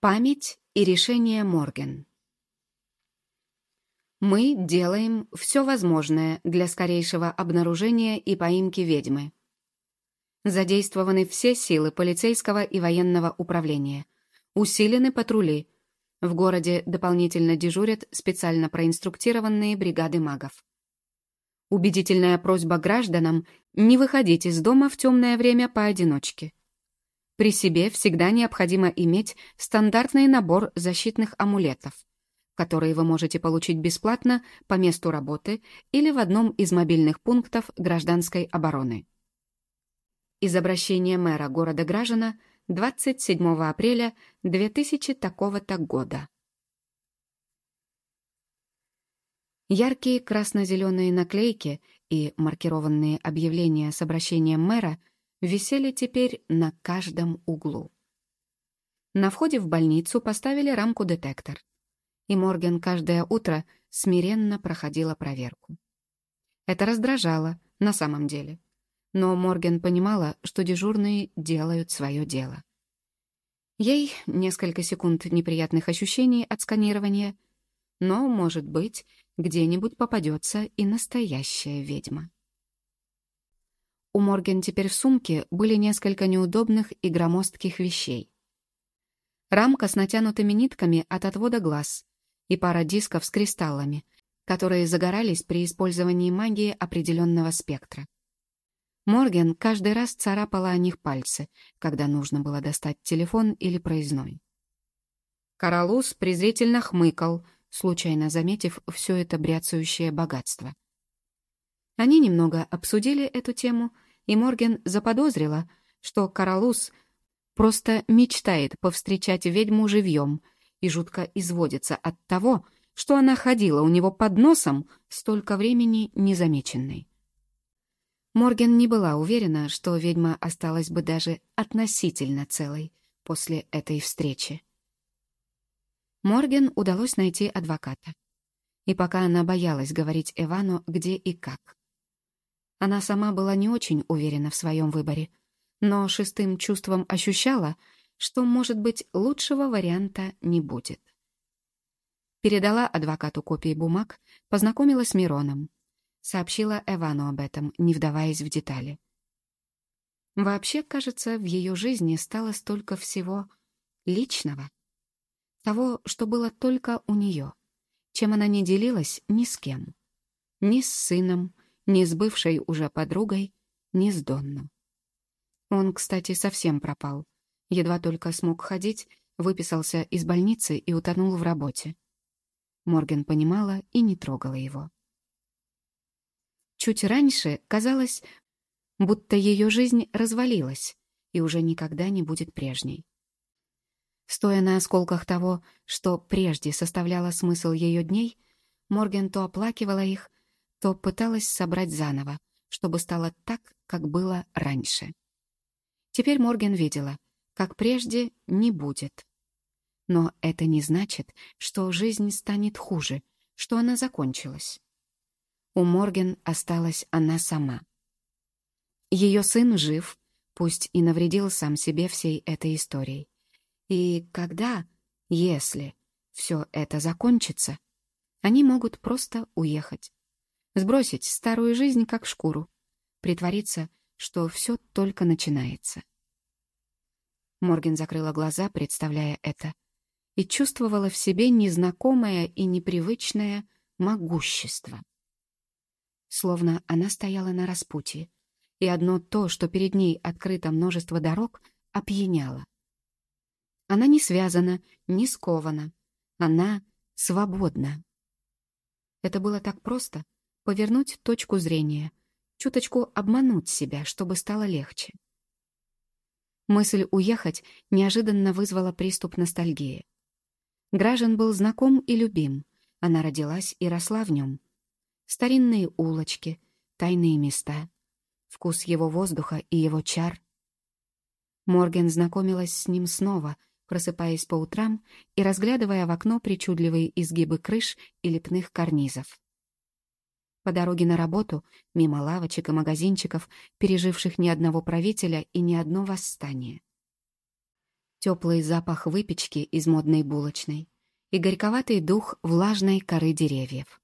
Память и решение Морген. Мы делаем все возможное для скорейшего обнаружения и поимки ведьмы. Задействованы все силы полицейского и военного управления. Усилены патрули. В городе дополнительно дежурят специально проинструктированные бригады магов. Убедительная просьба гражданам не выходить из дома в темное время поодиночке. При себе всегда необходимо иметь стандартный набор защитных амулетов, которые вы можете получить бесплатно по месту работы или в одном из мобильных пунктов гражданской обороны. Из обращения мэра города Гражина 27 апреля 2000 такого-то года. Яркие красно-зеленые наклейки и маркированные объявления с обращением мэра – висели теперь на каждом углу. На входе в больницу поставили рамку-детектор, и Морген каждое утро смиренно проходила проверку. Это раздражало на самом деле, но Морген понимала, что дежурные делают свое дело. Ей несколько секунд неприятных ощущений от сканирования, но, может быть, где-нибудь попадется и настоящая ведьма. У Морген теперь в сумке были несколько неудобных и громоздких вещей. Рамка с натянутыми нитками от отвода глаз и пара дисков с кристаллами, которые загорались при использовании магии определенного спектра. Морген каждый раз царапала о них пальцы, когда нужно было достать телефон или проездной. Каралус презрительно хмыкал, случайно заметив все это бряцающее богатство. Они немного обсудили эту тему — и Морген заподозрила, что Каралус просто мечтает повстречать ведьму живьем и жутко изводится от того, что она ходила у него под носом столько времени незамеченной. Морген не была уверена, что ведьма осталась бы даже относительно целой после этой встречи. Морген удалось найти адвоката. И пока она боялась говорить Эвану, где и как. Она сама была не очень уверена в своем выборе, но шестым чувством ощущала, что, может быть, лучшего варианта не будет. Передала адвокату копии бумаг, познакомилась с Мироном. Сообщила Эвану об этом, не вдаваясь в детали. Вообще, кажется, в ее жизни стало столько всего личного. Того, что было только у нее, чем она не делилась ни с кем. Ни с сыном, ни с бывшей уже подругой, ни с Донну. Он, кстати, совсем пропал. Едва только смог ходить, выписался из больницы и утонул в работе. Морген понимала и не трогала его. Чуть раньше казалось, будто ее жизнь развалилась и уже никогда не будет прежней. Стоя на осколках того, что прежде составляло смысл ее дней, Морген то оплакивала их, то пыталась собрать заново, чтобы стало так, как было раньше. Теперь Морген видела, как прежде не будет. Но это не значит, что жизнь станет хуже, что она закончилась. У Морген осталась она сама. Ее сын жив, пусть и навредил сам себе всей этой историей. И когда, если все это закончится, они могут просто уехать, Сбросить старую жизнь как шкуру. Притвориться, что все только начинается. Морген закрыла глаза, представляя это, и чувствовала в себе незнакомое и непривычное могущество. Словно она стояла на распутье, и одно то, что перед ней открыто множество дорог, опьяняло. Она не связана, не скована. Она свободна. Это было так просто — повернуть точку зрения, чуточку обмануть себя, чтобы стало легче. Мысль уехать неожиданно вызвала приступ ностальгии. Гражен был знаком и любим, она родилась и росла в нем. Старинные улочки, тайные места, вкус его воздуха и его чар. Морген знакомилась с ним снова, просыпаясь по утрам и разглядывая в окно причудливые изгибы крыш и лепных карнизов. По дороге на работу, мимо лавочек и магазинчиков, переживших ни одного правителя и ни одно восстание. теплый запах выпечки из модной булочной и горьковатый дух влажной коры деревьев.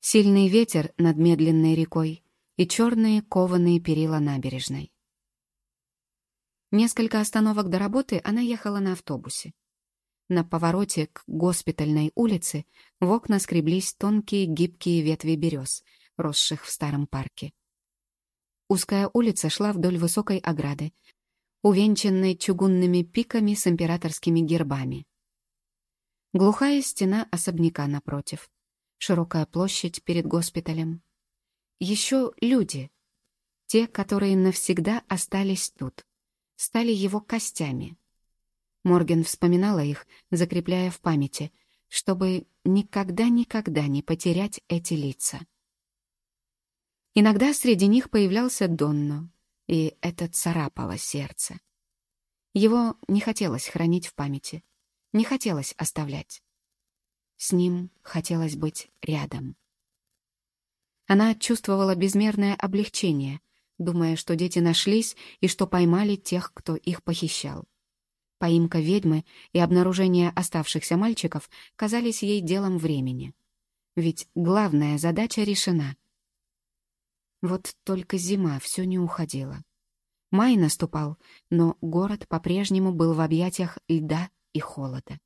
Сильный ветер над медленной рекой и черные кованые перила набережной. Несколько остановок до работы она ехала на автобусе. На повороте к госпитальной улице в окна скреблись тонкие гибкие ветви берез, росших в старом парке. Узкая улица шла вдоль высокой ограды, увенчанной чугунными пиками с императорскими гербами. Глухая стена особняка напротив, широкая площадь перед госпиталем. Еще люди, те, которые навсегда остались тут, стали его костями. Морген вспоминала их, закрепляя в памяти, чтобы никогда-никогда не потерять эти лица. Иногда среди них появлялся Донно, и это царапало сердце. Его не хотелось хранить в памяти, не хотелось оставлять. С ним хотелось быть рядом. Она чувствовала безмерное облегчение, думая, что дети нашлись и что поймали тех, кто их похищал. Поимка ведьмы и обнаружение оставшихся мальчиков казались ей делом времени. Ведь главная задача решена — вот только зима все не уходила. Май наступал, но город по-прежнему был в объятиях льда и холода.